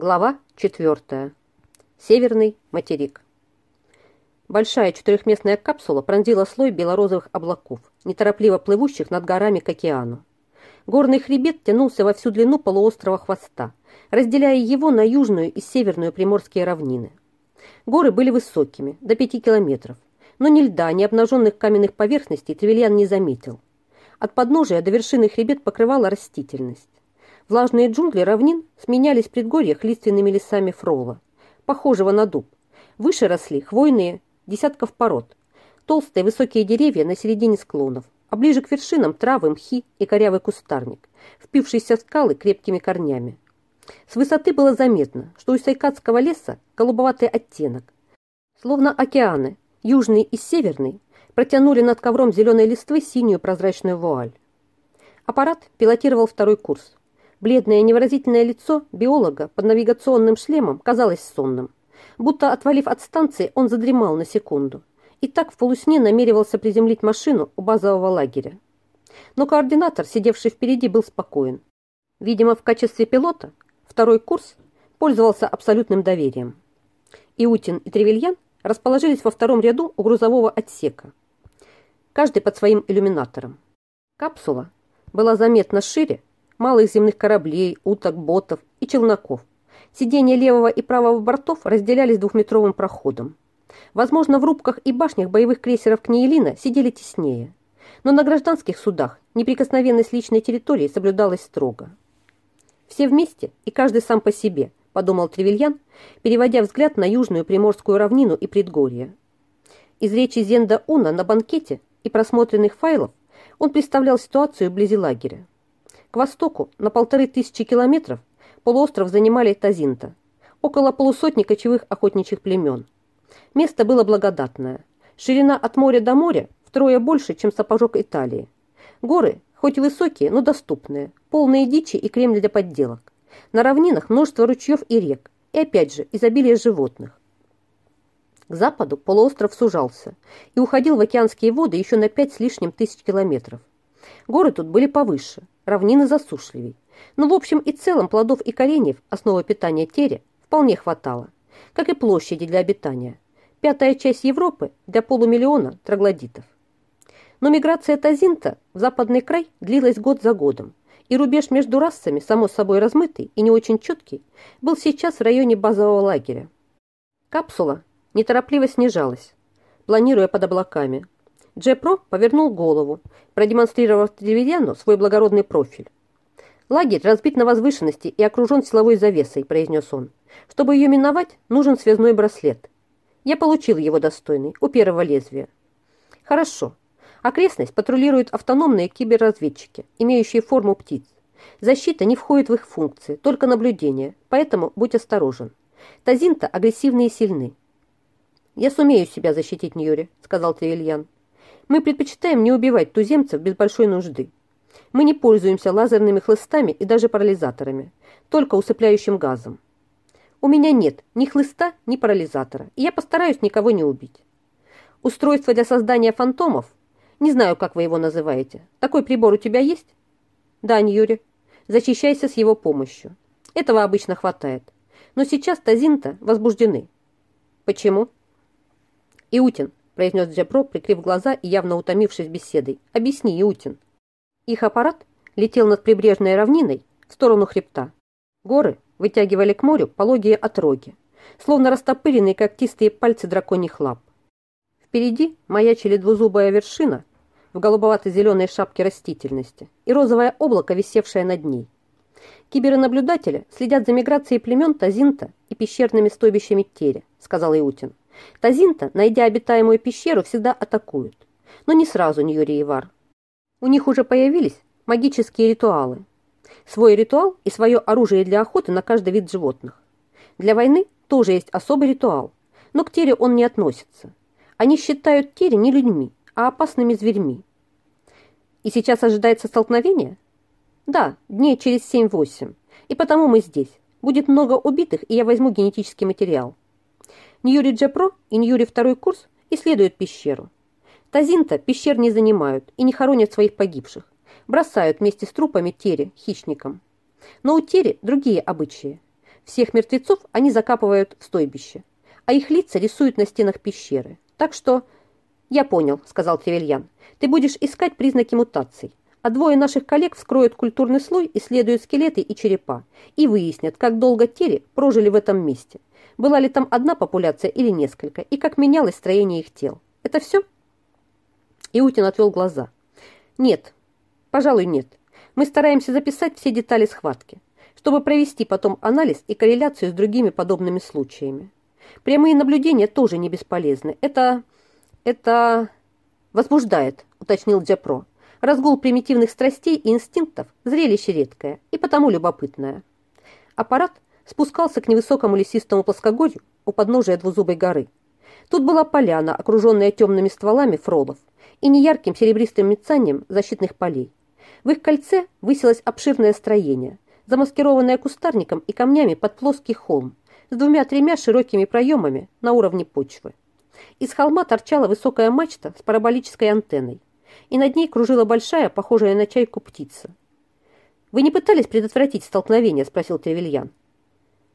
Глава 4. Северный материк. Большая четырехместная капсула пронзила слой белорозовых облаков, неторопливо плывущих над горами к океану. Горный хребет тянулся во всю длину полуострова Хвоста, разделяя его на южную и северную приморские равнины. Горы были высокими, до пяти километров, но ни льда, ни обнаженных каменных поверхностей Тревельян не заметил. От подножия до вершины хребет покрывала растительность. Влажные джунгли равнин сменялись в предгорьях лиственными лесами фрола, похожего на дуб. Выше росли хвойные десятков пород, толстые высокие деревья на середине склонов, а ближе к вершинам травы, мхи и корявый кустарник, впившийся в скалы крепкими корнями. С высоты было заметно, что у Сайкадского леса голубоватый оттенок. Словно океаны, южный и северный, протянули над ковром зеленой листвы синюю прозрачную вуаль. Аппарат пилотировал второй курс. Бледное невыразительное лицо биолога под навигационным шлемом казалось сонным. Будто отвалив от станции, он задремал на секунду. И так в полусне намеревался приземлить машину у базового лагеря. Но координатор, сидевший впереди, был спокоен. Видимо, в качестве пилота второй курс пользовался абсолютным доверием. Иутин и Тревельян расположились во втором ряду у грузового отсека. Каждый под своим иллюминатором. Капсула была заметно шире, малых земных кораблей, уток, ботов и челноков. Сиденья левого и правого бортов разделялись двухметровым проходом. Возможно, в рубках и башнях боевых крейсеров Книелина сидели теснее. Но на гражданских судах неприкосновенность личной территории соблюдалась строго. «Все вместе и каждый сам по себе», – подумал Тревельян, переводя взгляд на южную приморскую равнину и предгорье. Из речи Зенда Уна на банкете и просмотренных файлов он представлял ситуацию вблизи лагеря. К востоку, на полторы тысячи километров, полуостров занимали Тазинта, около полусотни кочевых охотничьих племен. Место было благодатное. Ширина от моря до моря втрое больше, чем сапожок Италии. Горы, хоть и высокие, но доступные, полные дичи и кремня для подделок. На равнинах множество ручьев и рек, и опять же изобилие животных. К западу полуостров сужался и уходил в океанские воды еще на пять с лишним тысяч километров. Горы тут были повыше, равнины засушливей. Но в общем и целом плодов и кореньев, основы питания тере, вполне хватало, как и площади для обитания. Пятая часть Европы для полумиллиона троглодитов. Но миграция Тазинта в западный край длилась год за годом, и рубеж между расами, само собой размытый и не очень четкий, был сейчас в районе базового лагеря. Капсула неторопливо снижалась, планируя под облаками, Джепро повернул голову, продемонстрировав Тревельяну свой благородный профиль. «Лагерь разбит на возвышенности и окружен силовой завесой», – произнес он. «Чтобы ее миновать, нужен связной браслет. Я получил его достойный, у первого лезвия». «Хорошо. Окрестность патрулируют автономные киберразведчики, имеющие форму птиц. Защита не входит в их функции, только наблюдение, поэтому будь осторожен. Тазинта агрессивны и сильны». «Я сумею себя защитить, Ньюри», – сказал Тревельян. Мы предпочитаем не убивать туземцев без большой нужды. Мы не пользуемся лазерными хлыстами и даже парализаторами, только усыпляющим газом. У меня нет ни хлыста, ни парализатора, и я постараюсь никого не убить. Устройство для создания фантомов, не знаю, как вы его называете, такой прибор у тебя есть? Да, Ньюри, защищайся с его помощью. Этого обычно хватает. Но сейчас Тазинта возбуждены. Почему? Иутин, произнес Джепро, прикрыв глаза и явно утомившись беседой. «Объясни, Иутин». Их аппарат летел над прибрежной равниной в сторону хребта. Горы вытягивали к морю пологие отроги, словно растопыренные когтистые пальцы драконьих лап. Впереди маячили двузубая вершина в голубовато-зеленой шапке растительности и розовое облако, висевшее над ней. Кибернаблюдатели следят за миграцией племен Тазинта и пещерными стойбищами Тере, сказал Иутин. Тазинта, найдя обитаемую пещеру, всегда атакуют. Но не сразу Ньюри и. У них уже появились магические ритуалы. Свой ритуал и свое оружие для охоты на каждый вид животных. Для войны тоже есть особый ритуал, но к Тере он не относится. Они считают Тере не людьми, а опасными зверьми. И сейчас ожидается столкновение? Да, дней через 7-8. И потому мы здесь. Будет много убитых, и я возьму генетический материал. Ньюри Джепро и Ньюри второй курс исследуют пещеру. Тазинта пещер не занимают и не хоронят своих погибших. Бросают вместе с трупами Тере, хищникам. Но у Тере другие обычаи. Всех мертвецов они закапывают в стойбище, а их лица рисуют на стенах пещеры. Так что... «Я понял», — сказал Тревельян. «Ты будешь искать признаки мутаций, а двое наших коллег вскроют культурный слой, исследуют скелеты и черепа и выяснят, как долго тери прожили в этом месте, была ли там одна популяция или несколько, и как менялось строение их тел. Это все?» Иутин отвел глаза. «Нет, пожалуй, нет. Мы стараемся записать все детали схватки, чтобы провести потом анализ и корреляцию с другими подобными случаями. Прямые наблюдения тоже не бесполезны. Это... это... возбуждает, уточнил Джапро. Разгул примитивных страстей и инстинктов – зрелище редкое и потому любопытное. Аппарат спускался к невысокому лесистому плоскогорью у подножия двузубой горы. Тут была поляна, окруженная темными стволами фролов и неярким серебристым мерцанием защитных полей. В их кольце высилось обширное строение, замаскированное кустарником и камнями под плоский холм, с двумя-тремя широкими проемами на уровне почвы. Из холма торчала высокая мачта с параболической антенной, и над ней кружила большая, похожая на чайку, птица. «Вы не пытались предотвратить столкновение?» – спросил Тревельян.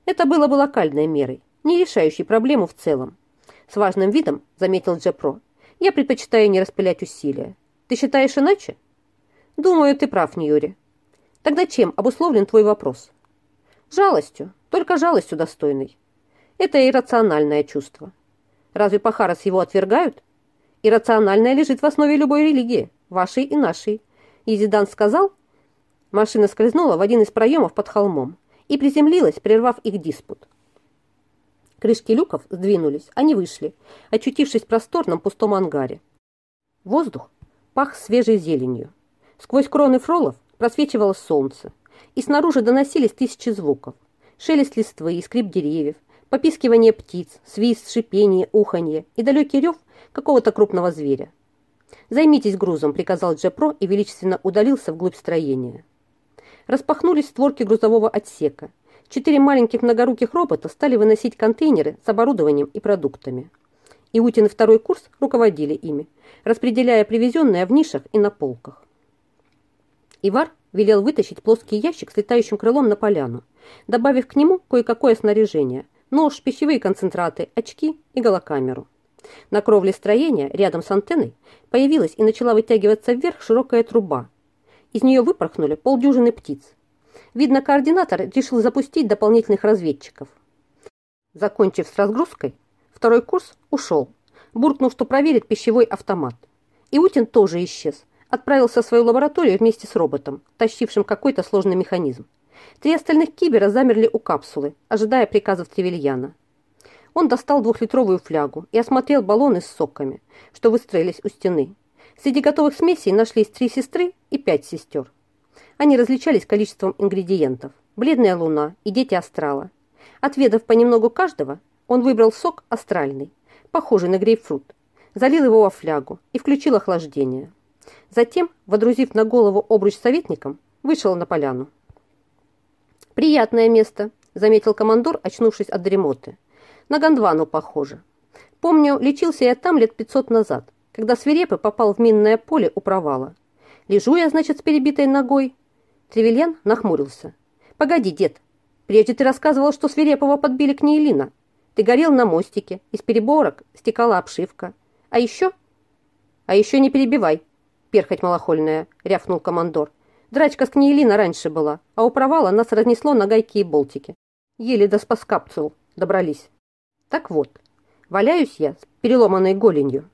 «Это было бы локальной мерой, не решающей проблему в целом. С важным видом, заметил Джепро, я предпочитаю не распылять усилия. Ты считаешь иначе? Думаю, ты прав, Ньюри. Тогда чем обусловлен твой вопрос? Жалостью, только жалостью достойной. Это иррациональное чувство. Разве Пахарас его отвергают? Иррациональное лежит в основе любой религии, вашей и нашей. Изидан сказал, машина скользнула в один из проемов под холмом и приземлилась, прервав их диспут. Крышки люков сдвинулись, они вышли, очутившись в просторном пустом ангаре. Воздух пах свежей зеленью. Сквозь кроны фролов просвечивало солнце, и снаружи доносились тысячи звуков. Шелест листвы и скрип деревьев, попискивание птиц, свист, шипение, уханье и далекий рев какого-то крупного зверя. «Займитесь грузом», — приказал Джепро и величественно удалился вглубь строения. Распахнулись створки грузового отсека, Четыре маленьких многоруких робота стали выносить контейнеры с оборудованием и продуктами. Иутин и второй курс руководили ими, распределяя привезенное в нишах и на полках. Ивар велел вытащить плоский ящик с летающим крылом на поляну, добавив к нему кое-какое снаряжение – нож, пищевые концентраты, очки и голокамеру. На кровле строения, рядом с антенной, появилась и начала вытягиваться вверх широкая труба. Из нее выпорхнули полдюжины птиц, Видно, координатор решил запустить дополнительных разведчиков. Закончив с разгрузкой, второй курс ушел, буркнув, что проверит пищевой автомат. Иутин тоже исчез, отправился в свою лабораторию вместе с роботом, тащившим какой-то сложный механизм. Три остальных кибера замерли у капсулы, ожидая приказов Тревельяна. Он достал двухлитровую флягу и осмотрел баллоны с соками, что выстроились у стены. Среди готовых смесей нашлись три сестры и пять сестер. Они различались количеством ингредиентов. Бледная луна и дети астрала. Отведав понемногу каждого, он выбрал сок астральный, похожий на грейпфрут, залил его во флягу и включил охлаждение. Затем, водрузив на голову обруч советником, вышел на поляну. «Приятное место», — заметил командор, очнувшись от дремоты. «На Гондвану похоже. Помню, лечился я там лет пятьсот назад, когда свирепый попал в минное поле у провала. Лежу я, значит, с перебитой ногой, Тревельян нахмурился. «Погоди, дед, прежде ты рассказывал, что Свирепова подбили к Нейлина. Ты горел на мостике, из переборок стекала обшивка. А еще...» «А еще не перебивай, перхоть малохольная», — рявкнул командор. «Драчка с Книелина раньше была, а у провала нас разнесло на гайки и болтики. Еле до спаскапцул добрались. Так вот, валяюсь я с переломанной голенью.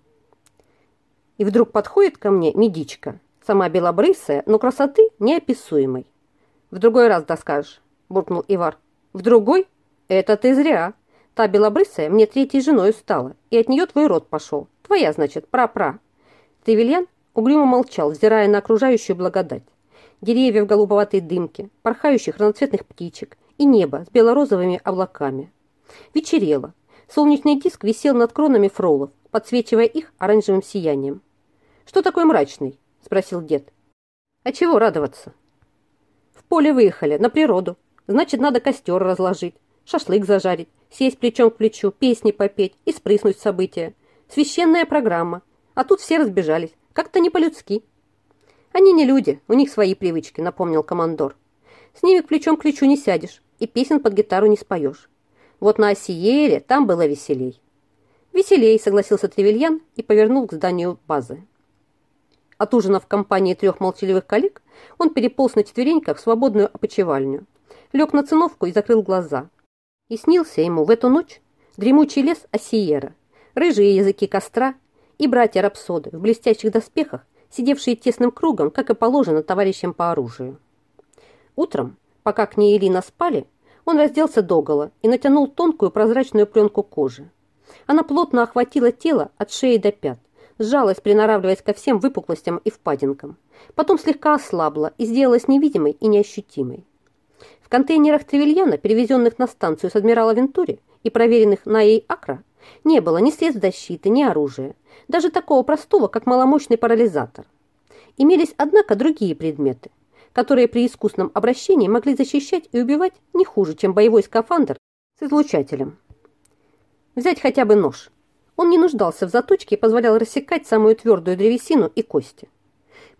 И вдруг подходит ко мне медичка Сама белобрысая, но красоты неописуемой. В другой раз доскажешь, буркнул Ивар. В другой? Это ты зря. Та белобрысая мне третьей женой стала, и от нее твой род пошел. Твоя, значит, пра-пра. Тревельян угрюмо молчал, взирая на окружающую благодать. Деревья в голубоватой дымке, порхающих разноцветных птичек и небо с белорозовыми облаками. Вечерело. Солнечный диск висел над кронами фролов, подсвечивая их оранжевым сиянием. «Что такое мрачный?» – спросил дед. «А чего радоваться?» «В поле выехали, на природу. Значит, надо костер разложить, шашлык зажарить, сесть плечом к плечу, песни попеть и спрыснуть события. Священная программа. А тут все разбежались. Как-то не по-людски». «Они не люди, у них свои привычки», – напомнил командор. «С ними плечом к плечу не сядешь. и песен под гитару не споешь. Вот на Осиере там было веселей. Веселей, согласился Тревельян и повернул к зданию базы. От ужина в компании трех молчаливых коллег он переполз на четвереньках в свободную опочивальню, лег на циновку и закрыл глаза. И снился ему в эту ночь дремучий лес Осиера, рыжие языки костра и братья-рапсоды в блестящих доспехах, сидевшие тесным кругом, как и положено товарищам по оружию. Утром, пока к ней Ирина спали, он разделся догола и натянул тонкую прозрачную пленку кожи. Она плотно охватила тело от шеи до пят, сжалась, приноравливаясь ко всем выпуклостям и впадинкам. Потом слегка ослабла и сделалась невидимой и неощутимой. В контейнерах Тревельяна, перевезенных на станцию с адмирала Вентури и проверенных на ей Акра, не было ни средств защиты, ни оружия, даже такого простого, как маломощный парализатор. Имелись, однако, другие предметы, которые при искусном обращении могли защищать и убивать не хуже, чем боевой скафандр с излучателем. Взять хотя бы нож. Он не нуждался в заточке и позволял рассекать самую твердую древесину и кости.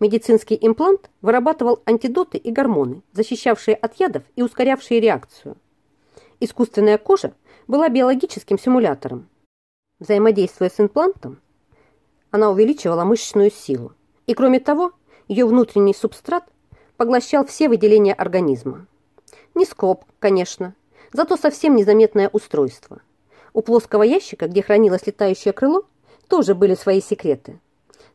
Медицинский имплант вырабатывал антидоты и гормоны, защищавшие от ядов и ускорявшие реакцию. Искусственная кожа была биологическим симулятором. Взаимодействуя с имплантом, она увеличивала мышечную силу. И кроме того, ее внутренний субстрат поглощал все выделения организма. Не скоб, конечно, зато совсем незаметное устройство. У плоского ящика, где хранилось летающее крыло, тоже были свои секреты.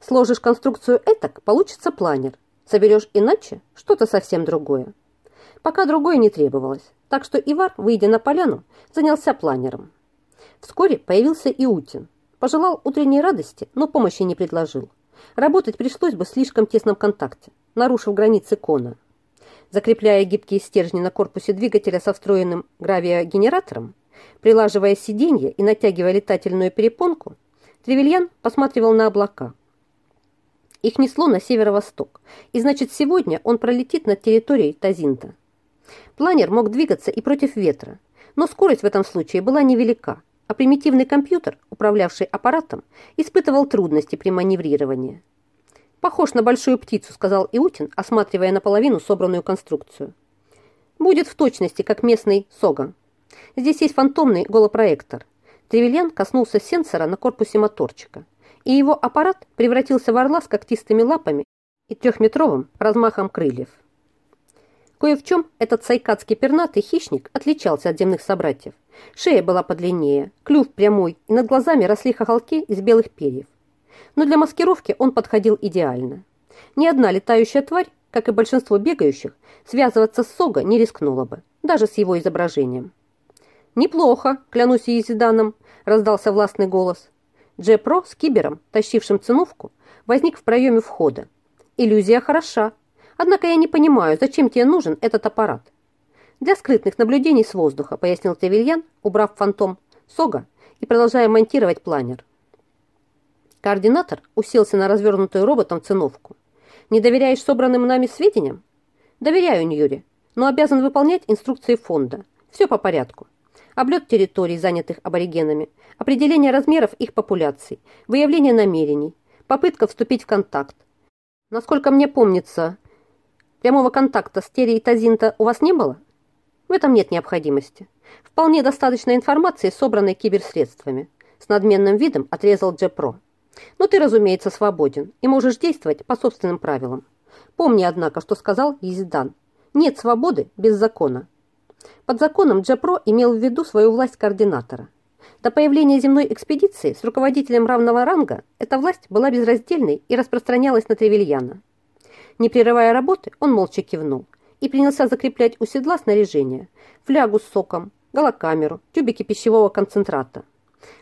Сложишь конструкцию этак, получится планер. Соберешь иначе, что-то совсем другое. Пока другое не требовалось, так что Ивар, выйдя на поляну, занялся планером. Вскоре появился и Утин. Пожелал утренней радости, но помощи не предложил. Работать пришлось бы в слишком тесном контакте, нарушив границы кона. Закрепляя гибкие стержни на корпусе двигателя со встроенным гравиогенератором, прилаживая сиденье и натягивая летательную перепонку, Тревельян посматривал на облака – их несло на северо-восток, и значит сегодня он пролетит над территорией Тазинта. Планер мог двигаться и против ветра, но скорость в этом случае была невелика, а примитивный компьютер, управлявший аппаратом, испытывал трудности при маневрировании. «Похож на большую птицу», — сказал Иутин, осматривая наполовину собранную конструкцию. «Будет в точности, как местный Сога. Здесь есть фантомный голопроектор». Тревельян коснулся сенсора на корпусе моторчика и его аппарат превратился в орла с когтистыми лапами и трехметровым размахом крыльев. Кое в чем этот сайкадский пернатый хищник отличался от земных собратьев. Шея была подлиннее, клюв прямой, и над глазами росли хохолки из белых перьев. Но для маскировки он подходил идеально. Ни одна летающая тварь, как и большинство бегающих, связываться с Сога не рискнула бы, даже с его изображением. «Неплохо, клянусь Езиданом», – раздался властный голос. Джепро с кибером, тащившим циновку, возник в проеме входа. Иллюзия хороша, однако я не понимаю, зачем тебе нужен этот аппарат. Для скрытных наблюдений с воздуха, пояснил Тевильян, убрав фантом Сога и продолжая монтировать планер. Координатор уселся на развернутую роботом циновку. «Не доверяешь собранным нами сведениям?» «Доверяю, Ньюри, но обязан выполнять инструкции фонда. Все по порядку облет территорий, занятых аборигенами, определение размеров их популяций, выявление намерений, попытка вступить в контакт. Насколько мне помнится, прямого контакта с Терри и Тазинта у вас не было? В этом нет необходимости. Вполне достаточно информации, собранной киберсредствами. С надменным видом отрезал Джепро. Но ты, разумеется, свободен и можешь действовать по собственным правилам. Помни, однако, что сказал Езидан. Нет свободы без закона. Под законом Джапро имел в виду свою власть координатора. До появления земной экспедиции с руководителем равного ранга эта власть была безраздельной и распространялась на Тревельяна. Не прерывая работы, он молча кивнул и принялся закреплять у седла снаряжение, флягу с соком, голокамеру, тюбики пищевого концентрата.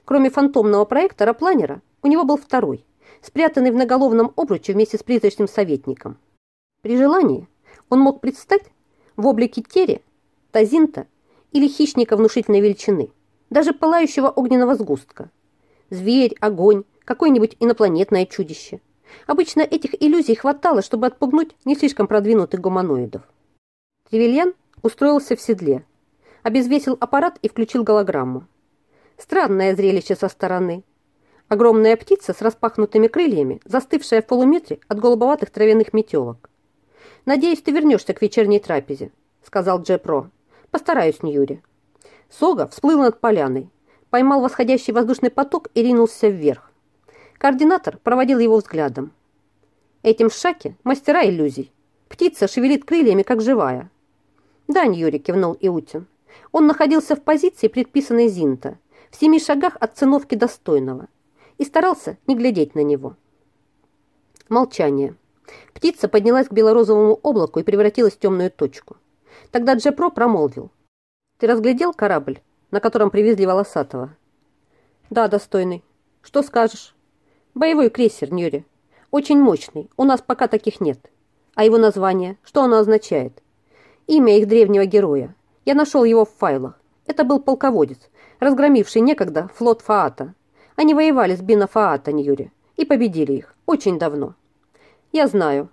Кроме фантомного проектора планера, у него был второй, спрятанный в наголовном обруче вместе с призрачным советником. При желании он мог предстать в облике Тери тазинта или хищника внушительной величины, даже пылающего огненного сгустка. Зверь, огонь, какое-нибудь инопланетное чудище. Обычно этих иллюзий хватало, чтобы отпугнуть не слишком продвинутых гуманоидов. Тревельян устроился в седле, обезвесил аппарат и включил голограмму. Странное зрелище со стороны. Огромная птица с распахнутыми крыльями, застывшая в полуметре от голубоватых травяных метелок. «Надеюсь, ты вернешься к вечерней трапезе», — сказал Джепро. Постараюсь, Ньюри. Сога всплыл над поляной, поймал восходящий воздушный поток и ринулся вверх. Координатор проводил его взглядом. Этим шаки мастера иллюзий. Птица шевелит крыльями, как живая. Да, Ньюри, кивнул Иутин. Он находился в позиции, предписанной Зинта, в семи шагах от циновки достойного, и старался не глядеть на него. Молчание. Птица поднялась к белорозовому облаку и превратилась в темную точку. Тогда Джепро промолвил. «Ты разглядел корабль, на котором привезли Волосатого?» «Да, достойный. Что скажешь?» «Боевой крейсер, Ньюри. Очень мощный. У нас пока таких нет. А его название? Что оно означает?» «Имя их древнего героя. Я нашел его в файлах. Это был полководец, разгромивший некогда флот Фаата. Они воевали с Бина Фаата, Ньюри, и победили их. Очень давно. Я знаю.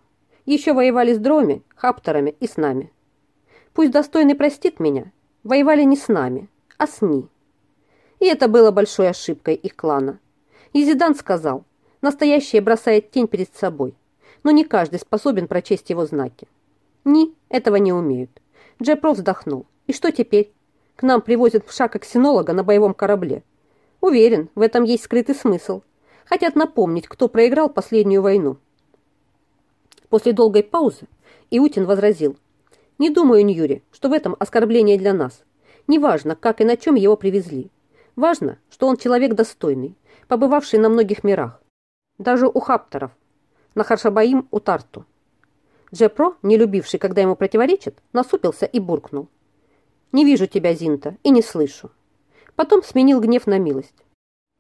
Еще воевали с Дроми, Хапторами и с нами. Пусть достойный простит меня, воевали не с нами, а с Ни. И это было большой ошибкой их клана. Езидан сказал, настоящее бросает тень перед собой, но не каждый способен прочесть его знаки. Ни этого не умеют. Джепро вздохнул. И что теперь? К нам привозят пшака-ксенолога на боевом корабле. Уверен, в этом есть скрытый смысл. Хотят напомнить, кто проиграл последнюю войну. После долгой паузы Иутин возразил. «Не думаю, Ньюри, что в этом оскорбление для нас. Неважно, как и на чем его привезли. Важно, что он человек достойный, побывавший на многих мирах. Даже у хаптеров, на Харшабаим у Тарту». Джепро, не любивший, когда ему противоречат, насупился и буркнул. «Не вижу тебя, Зинта, и не слышу». Потом сменил гнев на милость.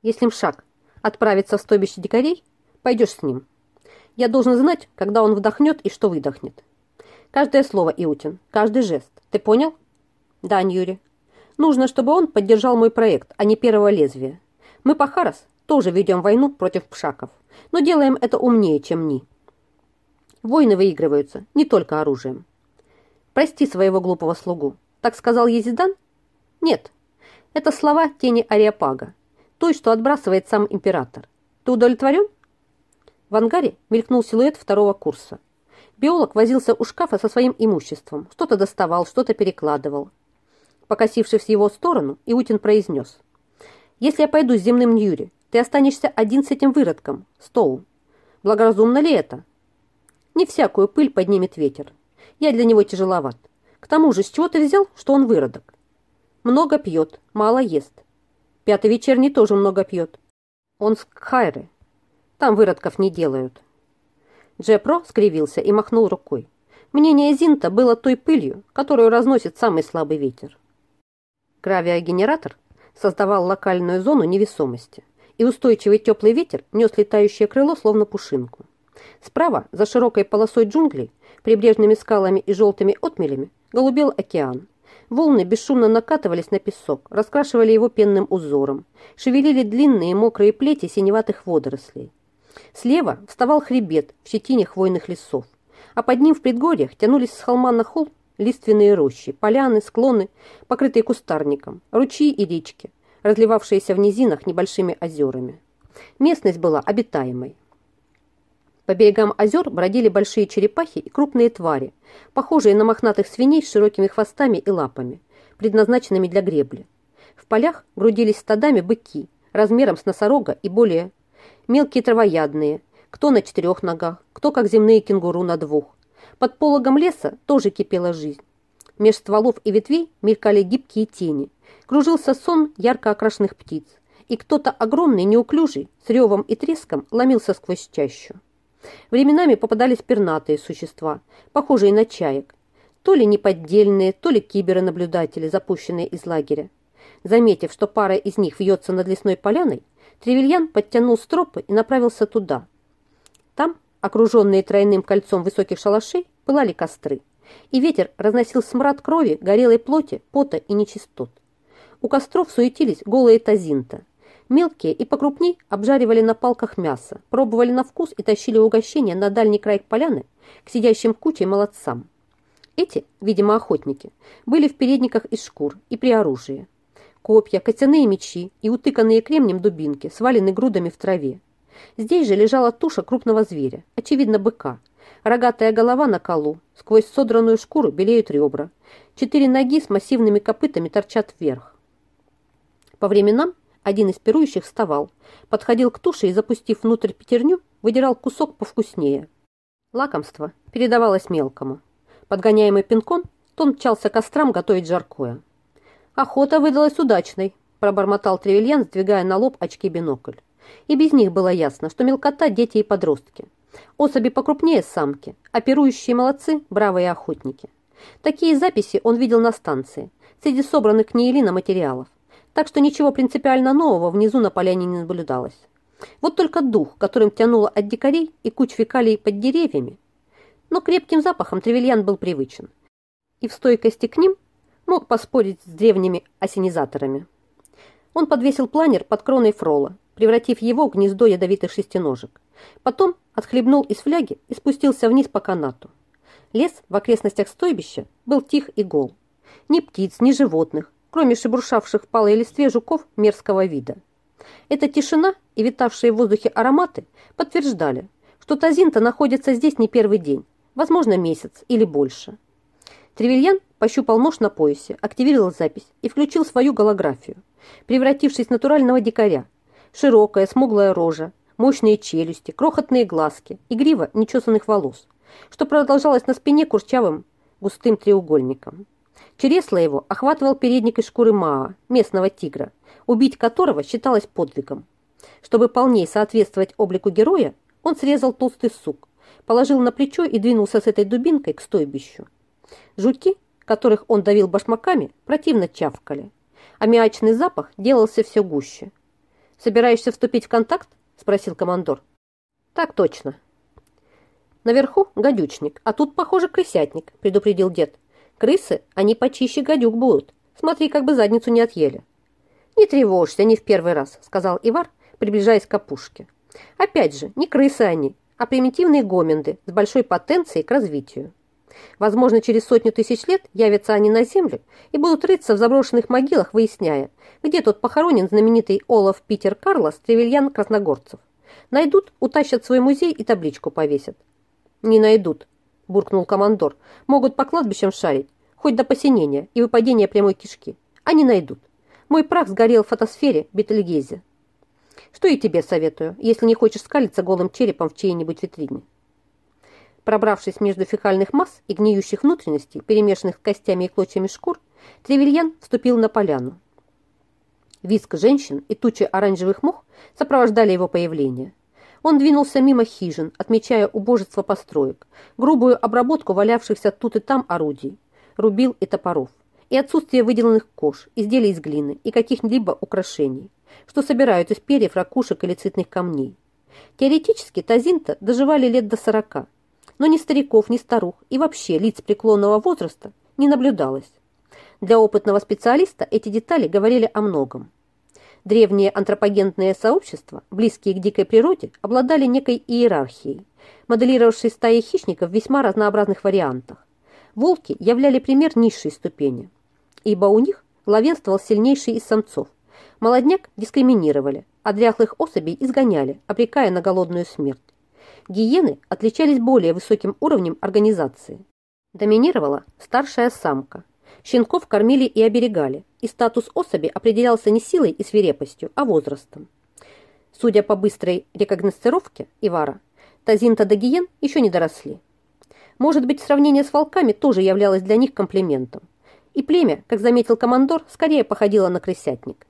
«Если Мшак отправится в стойбище дикарей, пойдешь с ним». Я должен знать, когда он вдохнет и что выдохнет. Каждое слово, Иутин, каждый жест. Ты понял? Да, Ньюри. Нужно, чтобы он поддержал мой проект, а не первого лезвия. Мы, Пахарас, тоже ведем войну против пшаков, но делаем это умнее, чем Ни. Войны выигрываются не только оружием. Прости своего глупого слугу. Так сказал Езидан? Нет. Это слова тени Ариапага, той, что отбрасывает сам император. Ты удовлетворен? В ангаре мелькнул силуэт второго курса. Биолог возился у шкафа со своим имуществом. Что-то доставал, что-то перекладывал. Покосившись в его сторону, Иутин произнес. «Если я пойду с земным Ньюри, ты останешься один с этим выродком, Стоу. Благоразумно ли это?» «Не всякую пыль поднимет ветер. Я для него тяжеловат. К тому же, с чего ты взял, что он выродок?» «Много пьет, мало ест. Пятый вечерний тоже много пьет. Он с Кхайры, там выродков не делают. Джепро скривился и махнул рукой. Мнение Зинта было той пылью, которую разносит самый слабый ветер. Гравиогенератор создавал локальную зону невесомости, и устойчивый теплый ветер нес летающее крыло, словно пушинку. Справа, за широкой полосой джунглей, прибрежными скалами и желтыми отмелями, голубел океан. Волны бесшумно накатывались на песок, раскрашивали его пенным узором, шевелили длинные мокрые плети синеватых водорослей. Слева вставал хребет в щетине хвойных лесов, а под ним в предгорьях тянулись с холма на холм лиственные рощи, поляны, склоны, покрытые кустарником, ручьи и речки, разливавшиеся в низинах небольшими озерами. Местность была обитаемой. По берегам озер бродили большие черепахи и крупные твари, похожие на мохнатых свиней с широкими хвостами и лапами, предназначенными для гребли. В полях грудились стадами быки, размером с носорога и более мелкие травоядные, кто на четырех ногах, кто как земные кенгуру на двух. Под пологом леса тоже кипела жизнь. Меж стволов и ветвей мелькали гибкие тени. Кружился сон ярко окрашенных птиц. И кто-то огромный, неуклюжий, с ревом и треском ломился сквозь чащу. Временами попадались пернатые существа, похожие на чаек. То ли неподдельные, то ли киберы-наблюдатели, запущенные из лагеря. Заметив, что пара из них вьется над лесной поляной, Тревельян подтянул стропы и направился туда. Там, окруженные тройным кольцом высоких шалашей, пылали костры, и ветер разносил смрад крови, горелой плоти, пота и нечистот. У костров суетились голые тазинта. Мелкие и покрупней обжаривали на палках мясо, пробовали на вкус и тащили угощения на дальний край поляны к сидящим кучей молодцам. Эти, видимо, охотники, были в передниках из шкур и при оружии. Копья, костяные мечи и утыканные кремнем дубинки свалены грудами в траве. Здесь же лежала туша крупного зверя, очевидно быка, Рогатая голова на колу, сквозь содранную шкуру белеют ребра. Четыре ноги с массивными копытами торчат вверх. По временам один из пирующих вставал, подходил к туше и, запустив внутрь пятерню, выдирал кусок повкуснее. Лакомство передавалось мелкому. Подгоняемый пинком, тон мчался кострам готовить жаркое. Охота выдалась удачной, пробормотал Тревельян, сдвигая на лоб очки-бинокль. И без них было ясно, что мелкота – дети и подростки. Особи покрупнее самки, оперующие молодцы – бравые охотники. Такие записи он видел на станции, среди собранных к Нейлина материалов, так что ничего принципиально нового внизу на поляне не наблюдалось. Вот только дух, которым тянуло от дикарей и куч фекалий под деревьями. Но крепким запахом Тревельян был привычен. И в стойкости к ним мог поспорить с древними осенизаторами. Он подвесил планер под кроной фрола, превратив его в гнездо ядовитых шестиножек. Потом отхлебнул из фляги и спустился вниз по канату. Лес в окрестностях стойбища был тих и гол. Ни птиц, ни животных, кроме шебуршавших в палой листве жуков мерзкого вида. Эта тишина и витавшие в воздухе ароматы подтверждали, что Тазинта находится здесь не первый день, возможно, месяц или больше. Тревельян пощупал нож на поясе, активировал запись и включил свою голографию, превратившись в натурального дикаря, Широкая, смуглая рожа, мощные челюсти, крохотные глазки и грива нечесанных волос, что продолжалось на спине курчавым густым треугольником. Чересло его охватывал передник из шкуры Маа, местного тигра, убить которого считалось подвигом. Чтобы полнее соответствовать облику героя, он срезал толстый сук, положил на плечо и двинулся с этой дубинкой к стойбищу. Жуки, которых он давил башмаками, противно чавкали. Аммиачный запах делался все гуще. «Собираешься вступить в контакт?» – спросил командор. «Так точно». «Наверху гадючник, а тут, похоже, крысятник», – предупредил дед. «Крысы, они почище гадюк будут. Смотри, как бы задницу не отъели». «Не тревожься, не в первый раз», – сказал Ивар, приближаясь к опушке. «Опять же, не крысы они, а примитивные гоменды с большой потенцией к развитию. Возможно, через сотню тысяч лет явятся они на Землю и будут рыться в заброшенных могилах, выясняя, где тут похоронен знаменитый Олаф Питер Карлос Тревельян Красногорцев. Найдут, утащат свой музей и табличку повесят. «Не найдут», – буркнул командор. «Могут по кладбищам шарить, хоть до посинения и выпадения прямой кишки. Они найдут. Мой прах сгорел в фотосфере Бетельгезе. Что и тебе советую, если не хочешь скалиться голым черепом в чьей-нибудь витрине». Пробравшись между фекальных масс и гниющих внутренностей, перемешанных костями и клочьями шкур, Тревельян вступил на поляну. Виск женщин и тучи оранжевых мух сопровождали его появление. Он двинулся мимо хижин, отмечая убожество построек, грубую обработку валявшихся тут и там орудий, рубил и топоров, и отсутствие выделанных кож, изделий из глины и каких-либо украшений, что собирают из перьев, ракушек или цветных камней. Теоретически Тазинта доживали лет до сорока – но ни стариков, ни старух и вообще лиц преклонного возраста не наблюдалось. Для опытного специалиста эти детали говорили о многом. Древние антропогенные сообщества, близкие к дикой природе, обладали некой иерархией, моделировавшей стаи хищников в весьма разнообразных вариантах. Волки являли пример низшей ступени, ибо у них главенствовал сильнейший из самцов. Молодняк дискриминировали, а дряхлых особей изгоняли, обрекая на голодную смерть. Гиены отличались более высоким уровнем организации. Доминировала старшая самка. Щенков кормили и оберегали, и статус особи определялся не силой и свирепостью, а возрастом. Судя по быстрой рекогносцировке Ивара, Тазинта да Гиен еще не доросли. Может быть, сравнение с волками тоже являлось для них комплиментом. И племя, как заметил командор, скорее походило на крысятник.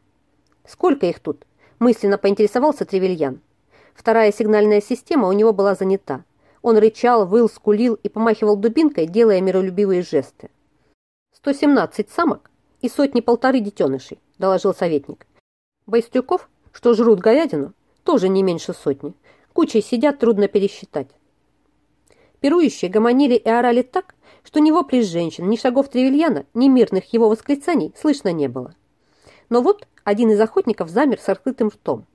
«Сколько их тут?» – мысленно поинтересовался Тревельян. Вторая сигнальная система у него была занята. Он рычал, выл, скулил и помахивал дубинкой, делая миролюбивые жесты. «117 самок и сотни-полторы детенышей», – доложил советник. «Байстюков, что жрут говядину, тоже не меньше сотни. Кучей сидят, трудно пересчитать». Пирующие гомонили и орали так, что ни вопли женщин, ни шагов Тревельяна, ни мирных его восклицаний слышно не было. Но вот один из охотников замер с открытым ртом.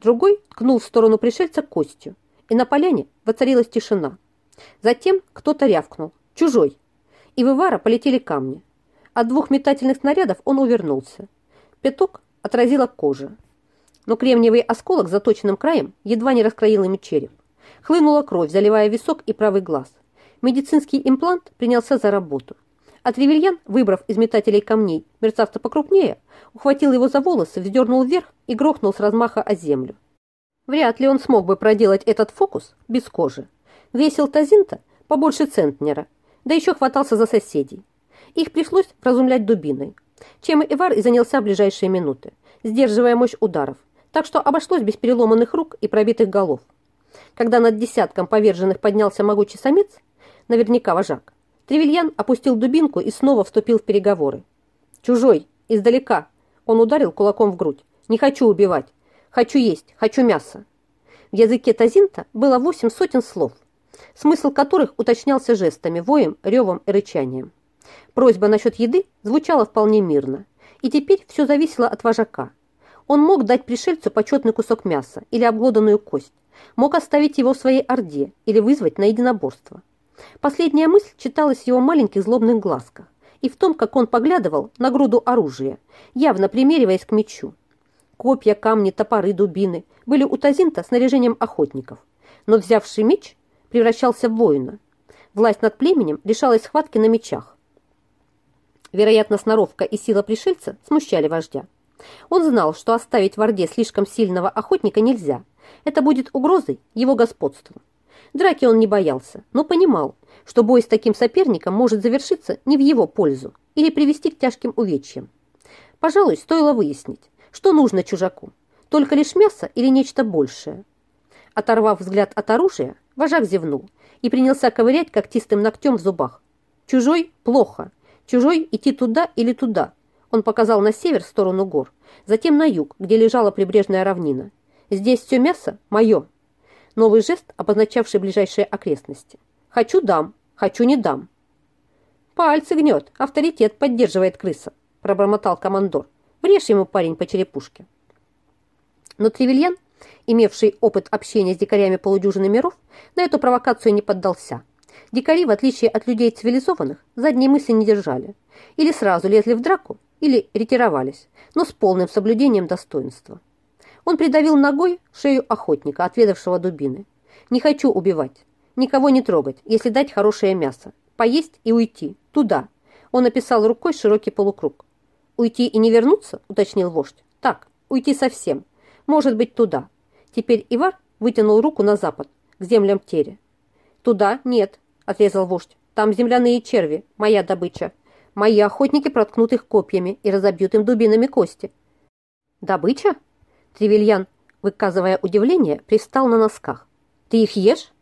Другой ткнул в сторону пришельца костью, и на поляне воцарилась тишина. Затем кто-то рявкнул «Чужой!» и в Ивара полетели камни. От двух метательных снарядов он увернулся. Пяток отразила кожа. Но кремниевый осколок с заточенным краем едва не раскроил ему череп. Хлынула кровь, заливая висок и правый глаз. Медицинский имплант принялся за работу. А Тревельян, выбрав из метателей камней мерцавца покрупнее, ухватил его за волосы, вздернул вверх и грохнул с размаха о землю. Вряд ли он смог бы проделать этот фокус без кожи. Весил Тазинта побольше центнера, да еще хватался за соседей. Их пришлось разумлять дубиной, чем Ивар и занялся в ближайшие минуты, сдерживая мощь ударов, так что обошлось без переломанных рук и пробитых голов. Когда над десятком поверженных поднялся могучий самец, наверняка вожак, Тревельян опустил дубинку и снова вступил в переговоры. «Чужой, издалека!» Он ударил кулаком в грудь. «Не хочу убивать. Хочу есть, хочу мясо». В языке Тазинта было восемь сотен слов, смысл которых уточнялся жестами, воем, ревом и рычанием. Просьба насчет еды звучала вполне мирно, и теперь все зависело от вожака. Он мог дать пришельцу почетный кусок мяса или обглоданную кость, мог оставить его в своей орде или вызвать на единоборство. Последняя мысль читалась в его маленьких злобных глазках и в том, как он поглядывал на груду оружия, явно примериваясь к мечу. Копья, камни, топоры, дубины были у Тазинта снаряжением охотников, но взявший меч превращался в воина. Власть над племенем лишалась схватки на мечах. Вероятно, сноровка и сила пришельца смущали вождя. Он знал, что оставить в Орде слишком сильного охотника нельзя. Это будет угрозой его господству. Драки он не боялся, но понимал, что бой с таким соперником может завершиться не в его пользу или привести к тяжким увечьям. Пожалуй, стоило выяснить, что нужно чужаку, только лишь мясо или нечто большее. Оторвав взгляд от оружия, вожак зевнул и принялся ковырять когтистым ногтем в зубах. Чужой – плохо, чужой – идти туда или туда. Он показал на север в сторону гор, затем на юг, где лежала прибрежная равнина. Здесь все мясо мое, Новый жест, обозначавший ближайшие окрестности. «Хочу – дам, хочу – не дам». «Пальцы гнет, авторитет поддерживает крыса», – пробормотал командор. «Врежь ему, парень, по черепушке». Но Тревельян, имевший опыт общения с дикарями полудюжины миров, на эту провокацию не поддался. Дикари, в отличие от людей цивилизованных, задней мысли не держали. Или сразу лезли в драку, или ретировались, но с полным соблюдением достоинства. Он придавил ногой шею охотника, отведавшего дубины. «Не хочу убивать. Никого не трогать, если дать хорошее мясо. Поесть и уйти. Туда». Он описал рукой широкий полукруг. «Уйти и не вернуться?» – уточнил вождь. «Так, уйти совсем. Может быть, туда». Теперь Ивар вытянул руку на запад, к землям Тере. «Туда нет», – отрезал вождь. «Там земляные черви, моя добыча. Мои охотники проткнут их копьями и разобьют им дубинами кости». «Добыча?» Тревельян, выказывая удивление, пристал на носках. «Ты их ешь?»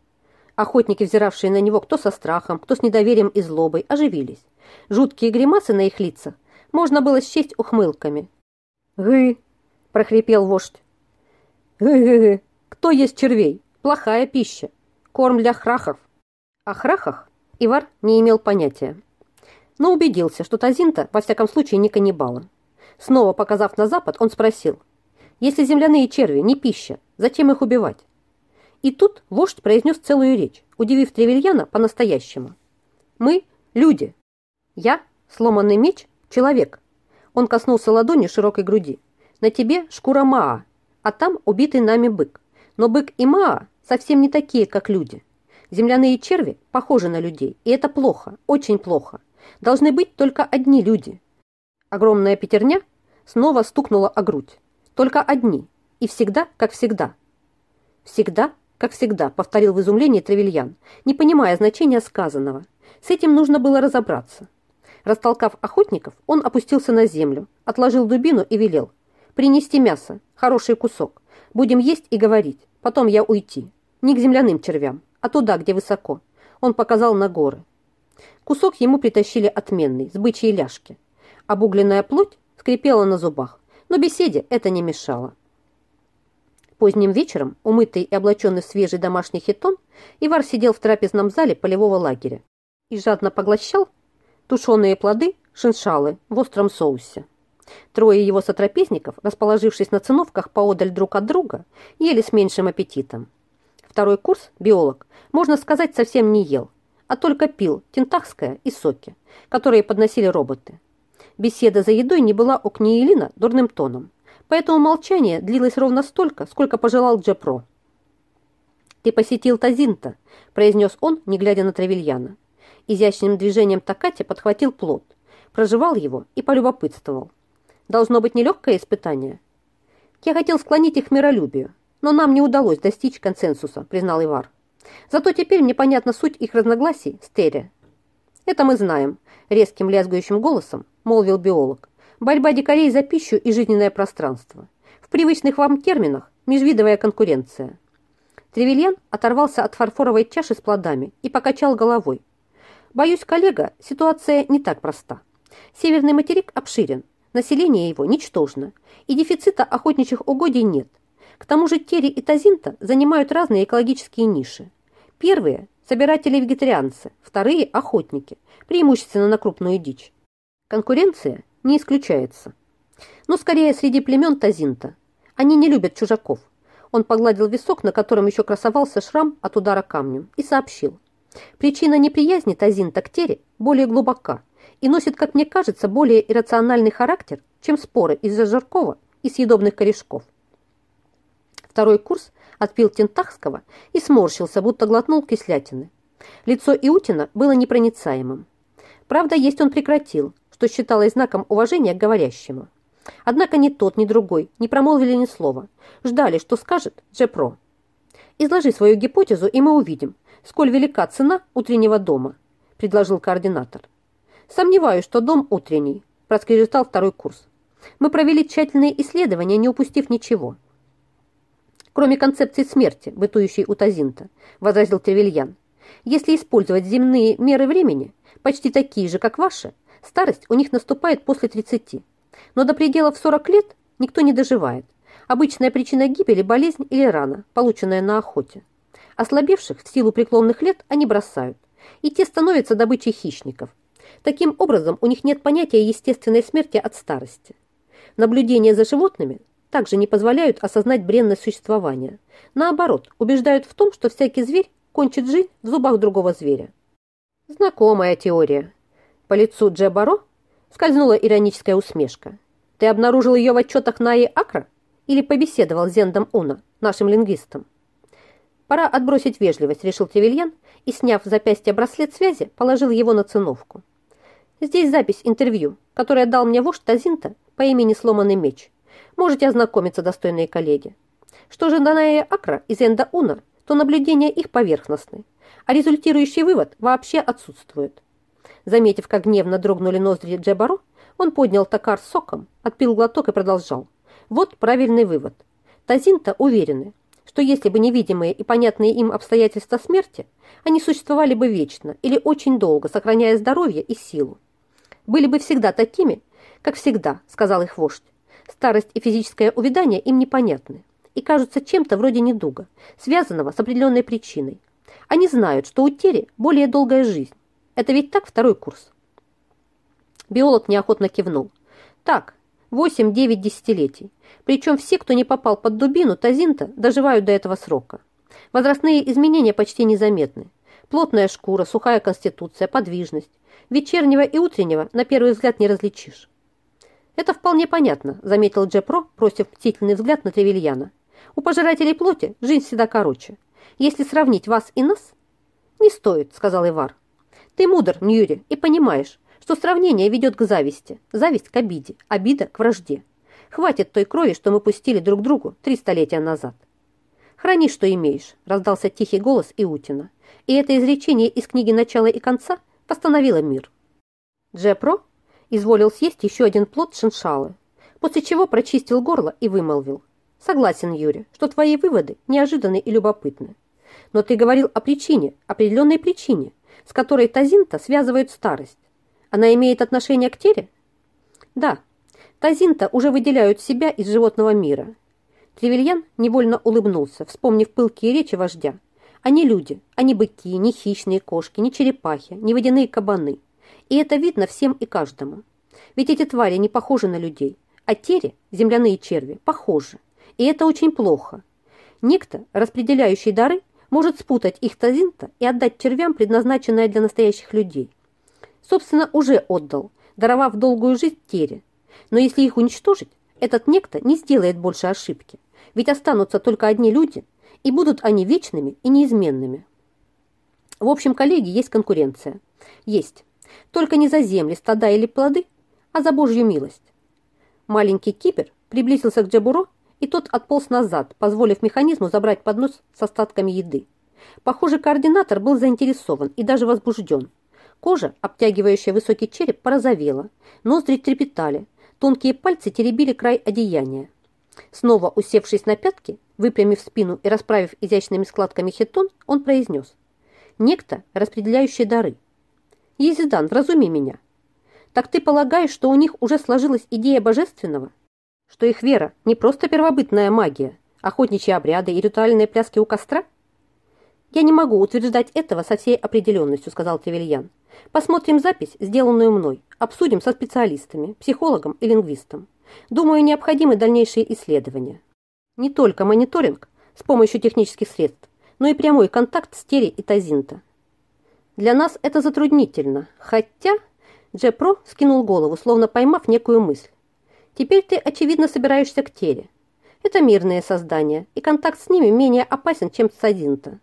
Охотники, взиравшие на него кто со страхом, кто с недоверием и злобой, оживились. Жуткие гримасы на их лицах можно было счесть ухмылками. «Гы!» – прохрипел вождь. «Гы-гы-гы! Кто есть червей? Плохая пища. Корм для храхов». О храхах Ивар не имел понятия. Но убедился, что Тазинта, во всяком случае, не каннибала. Снова показав на запад, он спросил, если земляные черви не пища, зачем их убивать? И тут вождь произнес целую речь, удивив Тревельяна по-настоящему. «Мы – люди. Я – сломанный меч, человек». Он коснулся ладонью широкой груди. «На тебе шкура Маа, а там убитый нами бык. Но бык и Маа совсем не такие, как люди. Земляные черви похожи на людей, и это плохо, очень плохо. Должны быть только одни люди». Огромная пятерня снова стукнула о грудь. Только одни. И всегда, как всегда. Всегда, как всегда, повторил в изумлении Тревельян, не понимая значения сказанного. С этим нужно было разобраться. Растолкав охотников, он опустился на землю, отложил дубину и велел. «Принести мясо, хороший кусок. Будем есть и говорить. Потом я уйти. Не к земляным червям, а туда, где высоко». Он показал на горы. Кусок ему притащили отменный, с бычьей ляжки. Обугленная плоть скрипела на зубах но беседе это не мешало. Поздним вечером, умытый и облаченный в свежий домашний хитон, Ивар сидел в трапезном зале полевого лагеря и жадно поглощал тушеные плоды шиншалы в остром соусе. Трое его сотрапезников, расположившись на циновках поодаль друг от друга, ели с меньшим аппетитом. Второй курс, биолог, можно сказать, совсем не ел, а только пил тентахское и соки, которые подносили роботы. Беседа за едой не была у Книелина дурным тоном, поэтому молчание длилось ровно столько, сколько пожелал Джепро. «Ты посетил Тазинта», – произнес он, не глядя на Тревельяна. Изящным движением Такати подхватил плод, прожевал его и полюбопытствовал. «Должно быть нелегкое испытание». «Я хотел склонить их к миролюбию, но нам не удалось достичь консенсуса», – признал Ивар. «Зато теперь мне понятна суть их разногласий с Терри». «Это мы знаем», – резким лязгающим голосом молвил биолог. «Борьба дикарей за пищу и жизненное пространство. В привычных вам терминах – межвидовая конкуренция». Тревельян оторвался от фарфоровой чаши с плодами и покачал головой. «Боюсь, коллега, ситуация не так проста. Северный материк обширен, население его ничтожно, и дефицита охотничьих угодий нет. К тому же Терри и Тазинта занимают разные экологические ниши. Первые – собиратели-вегетарианцы, вторые – охотники, преимущественно на крупную дичь. Конкуренция не исключается. Но скорее среди племен Тазинта. Они не любят чужаков, он погладил висок, на котором еще красовался шрам от удара камнем, и сообщил. Причина неприязни Тазинта к Тере более глубока и носит, как мне кажется, более иррациональный характер, чем споры из-за жаркого и съедобных корешков. Второй курс отпил Тентахского и сморщился, будто глотнул кислятины. Лицо Иутина было непроницаемым. Правда, есть он прекратил, что считалось знаком уважения к говорящему. Однако ни тот, ни другой не промолвили ни слова. Ждали, что скажет Джепро. «Изложи свою гипотезу, и мы увидим, сколь велика цена утреннего дома», предложил координатор. «Сомневаюсь, что дом утренний», проскрежетал второй курс. «Мы провели тщательные исследования, не упустив ничего». «Кроме концепции смерти, бытующей у Тазинта», возразил Тревельян. «Если использовать земные меры времени, почти такие же, как ваши, старость у них наступает после 30. Но до предела в 40 лет никто не доживает. Обычная причина гибели – болезнь или рана, полученная на охоте. Ослабевших в силу преклонных лет они бросают, и те становятся добычей хищников. Таким образом, у них нет понятия естественной смерти от старости. Наблюдения за животными также не позволяют осознать бренность существования. Наоборот, убеждают в том, что всякий зверь кончит жизнь в зубах другого зверя. Знакомая теория. По лицу Джебаро скользнула ироническая усмешка. «Ты обнаружил ее в отчетах Наи Акра или побеседовал с Зендом Уна, нашим лингвистом?» «Пора отбросить вежливость», — решил Тревельян и, сняв запястье браслет связи, положил его на циновку. «Здесь запись интервью, которое дал мне вождь Тазинта по имени Сломанный Меч. Можете ознакомиться, достойные коллеги. Что же до Наи Акра и Зенда Уна, то наблюдения их поверхностны, а результирующий вывод вообще отсутствует. Заметив, как гневно дрогнули ноздри Джебаро, он поднял токар с соком, отпил глоток и продолжал. Вот правильный вывод. Тазинта уверены, что если бы невидимые и понятные им обстоятельства смерти, они существовали бы вечно или очень долго, сохраняя здоровье и силу. Были бы всегда такими, как всегда, сказал их вождь. Старость и физическое увядание им непонятны и кажутся чем-то вроде недуга, связанного с определенной причиной. Они знают, что у Тери более долгая жизнь, это ведь так второй курс?» Биолог неохотно кивнул. «Так, 8-9 десятилетий. Причем все, кто не попал под дубину Тазинта, доживают до этого срока. Возрастные изменения почти незаметны. Плотная шкура, сухая конституция, подвижность. Вечернего и утреннего на первый взгляд не различишь. «Это вполне понятно», – заметил Джепро, бросив птительный взгляд на Тревельяна. «У пожирателей плоти жизнь всегда короче. Если сравнить вас и нас...» «Не стоит», – сказал Ивар. Ты мудр, Ньюри, и понимаешь, что сравнение ведет к зависти, зависть к обиде, обида к вражде. Хватит той крови, что мы пустили друг другу три столетия назад. «Храни, что имеешь», – раздался тихий голос Иутина. И это изречение из книги «Начало и конца» постановило мир. Джепро изволил съесть еще один плод шиншалы, после чего прочистил горло и вымолвил. «Согласен, Юрий, что твои выводы неожиданны и любопытны. Но ты говорил о причине, определенной причине, с которой Тазинта связывают старость. Она имеет отношение к Тере? Да, Тазинта уже выделяют себя из животного мира. Тревельян невольно улыбнулся, вспомнив пылкие речи вождя. Они люди, они быки, не хищные кошки, не черепахи, не водяные кабаны. И это видно всем и каждому. Ведь эти твари не похожи на людей, а тере, земляные черви, похожи. И это очень плохо. Некто, распределяющий дары, может спутать их тазинта и отдать червям, предназначенное для настоящих людей. Собственно, уже отдал, даровав долгую жизнь тере. Но если их уничтожить, этот некто не сделает больше ошибки. Ведь останутся только одни люди, И будут они вечными и неизменными. В общем, коллеги, есть конкуренция. Есть. Только не за земли, стада или плоды, а за Божью милость. Маленький кипер приблизился к Джабуро, и тот отполз назад, позволив механизму забрать поднос с остатками еды. Похоже, координатор был заинтересован и даже возбужден. Кожа, обтягивающая высокий череп, порозовела, ноздри трепетали, тонкие пальцы теребили край одеяния. Снова усевшись на пятки, выпрямив спину и расправив изящными складками хитон, он произнес. «Некто, распределяющий дары. Езидан, вразуми меня. Так ты полагаешь, что у них уже сложилась идея божественного? Что их вера не просто первобытная магия, охотничьи обряды и ритуальные пляски у костра?» «Я не могу утверждать этого со всей определенностью», сказал Тревельян. «Посмотрим запись, сделанную мной, обсудим со специалистами, психологом и лингвистом. Думаю, необходимы дальнейшие исследования. Не только мониторинг с помощью технических средств, но и прямой контакт с Терри и Тазинта. Для нас это затруднительно, хотя...» Джепро скинул голову, словно поймав некую мысль. «Теперь ты, очевидно, собираешься к Тере. Это мирные создания, и контакт с ними менее опасен, чем с Тазинта.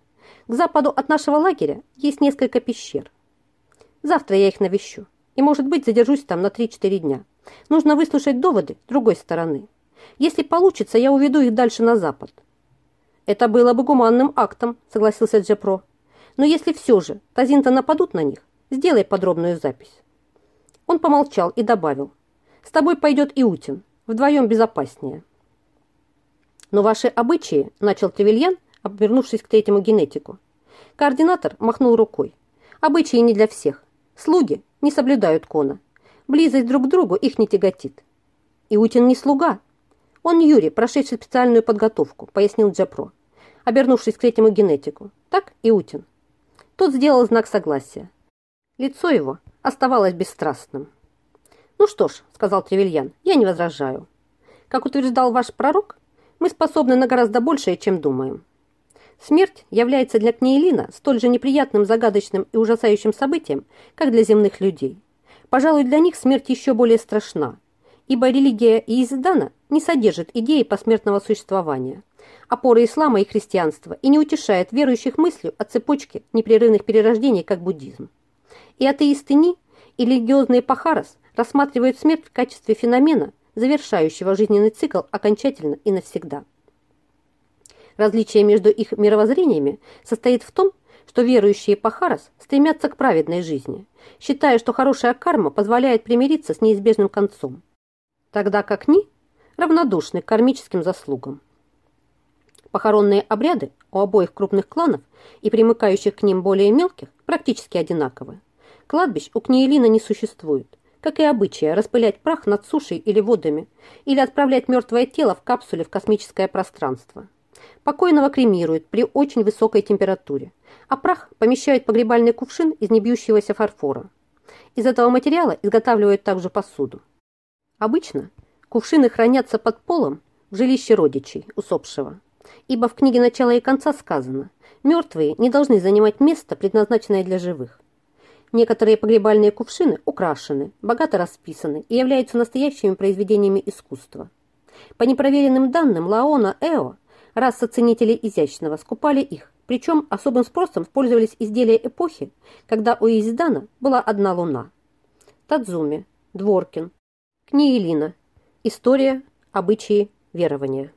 К западу от нашего лагеря есть несколько пещер. Завтра я их навещу. И, может быть, задержусь там на 3-4 дня. Нужно выслушать доводы другой стороны. Если получится, я уведу их дальше на запад. Это было бы гуманным актом, согласился Джепро. Но если все же Тазинта нападут на них, сделай подробную запись. Он помолчал и добавил. С тобой пойдет и Утин. Вдвоем безопаснее. Но ваши обычаи, начал Тревельян, обернувшись к третьему генетику. Координатор махнул рукой. Обычаи не для всех. Слуги не соблюдают кона. Близость друг к другу их не тяготит. Иутин не слуга. Он Юрий, прошедший специальную подготовку, пояснил Джапро, обернувшись к третьему генетику. Так, Иутин. Тот сделал знак согласия. Лицо его оставалось бесстрастным. «Ну что ж», — сказал Тревельян, — «я не возражаю. Как утверждал ваш пророк, мы способны на гораздо большее, чем думаем. Смерть является для Кнеелина столь же неприятным, загадочным и ужасающим событием, как для земных людей. Пожалуй, для них смерть еще более страшна, ибо религия Иездана не содержит идеи посмертного существования, опоры ислама и христианства и не утешает верующих мыслью о цепочке непрерывных перерождений, как буддизм. И атеисты Ни и религиозные Пахарас рассматривают смерть в качестве феномена, завершающего жизненный цикл окончательно и навсегда. Различие между их мировоззрениями состоит в том, что верующие Пахарас стремятся к праведной жизни, считая, что хорошая карма позволяет примириться с неизбежным концом, тогда как Ни равнодушны к кармическим заслугам. Похоронные обряды у обоих крупных кланов и примыкающих к ним более мелких практически одинаковы. Кладбищ у Книелина не существует, как и обычая распылять прах над сушей или водами или отправлять мертвое тело в капсуле в космическое пространство. Покойного кремируют при очень высокой температуре, а прах помещают в погребальный кувшин из небьющегося фарфора. Из этого материала изготавливают также посуду. Обычно кувшины хранятся под полом в жилище родичей, усопшего. Ибо в книге начала и конца сказано, мертвые не должны занимать место, предназначенное для живых. Некоторые погребальные кувшины украшены, богато расписаны и являются настоящими произведениями искусства. По непроверенным данным Лаона Эо Раса ценителей изящного скупали их, причем особым спросом пользовались изделия эпохи, когда у Издана была одна луна. Тадзуми, Дворкин, Книелина. История, обычаи, верования.